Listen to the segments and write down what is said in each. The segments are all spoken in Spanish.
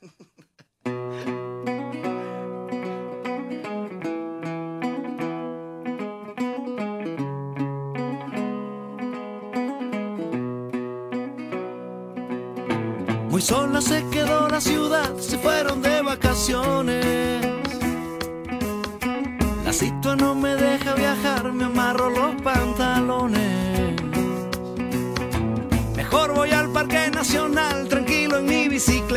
Muy sola se quedó la ciudad, se fueron de vacaciones. La situa no me deja viajar, me amarro los pantalones. Mejor voy al Parque Nacional, tranquilo en mi bicicleta.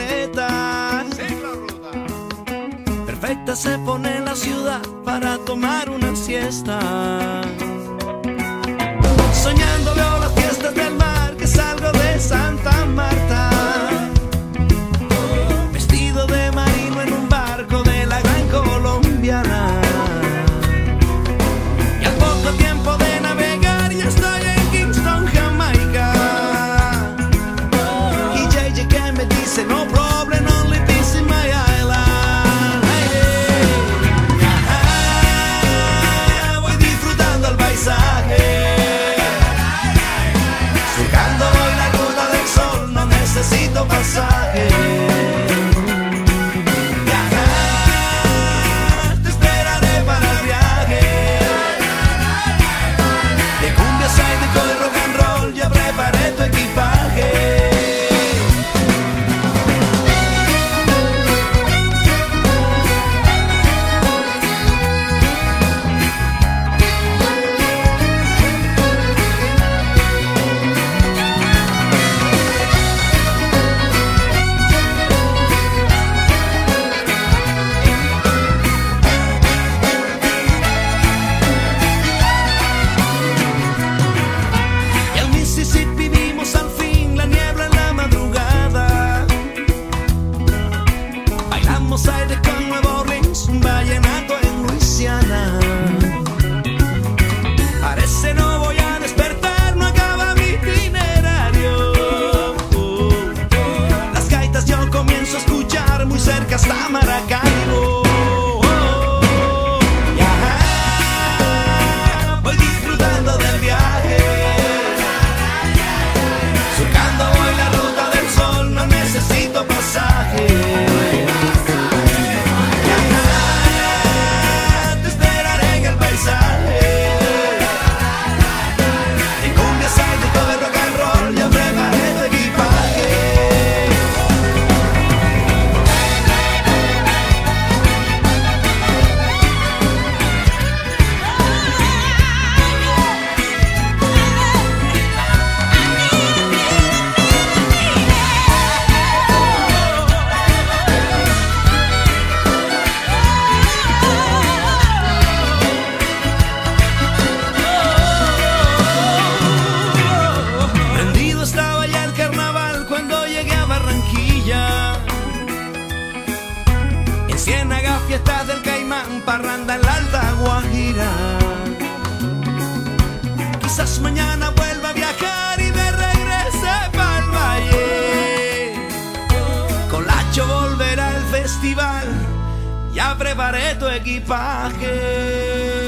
se pone en la ciudad para tomar una siesta. Soñando veo escuchar muy cerca hasta Maracay. quizás mañana vuelva a viajar y me regrese para el valle. Colacho volverá al festival, ya preparé tu equipaje.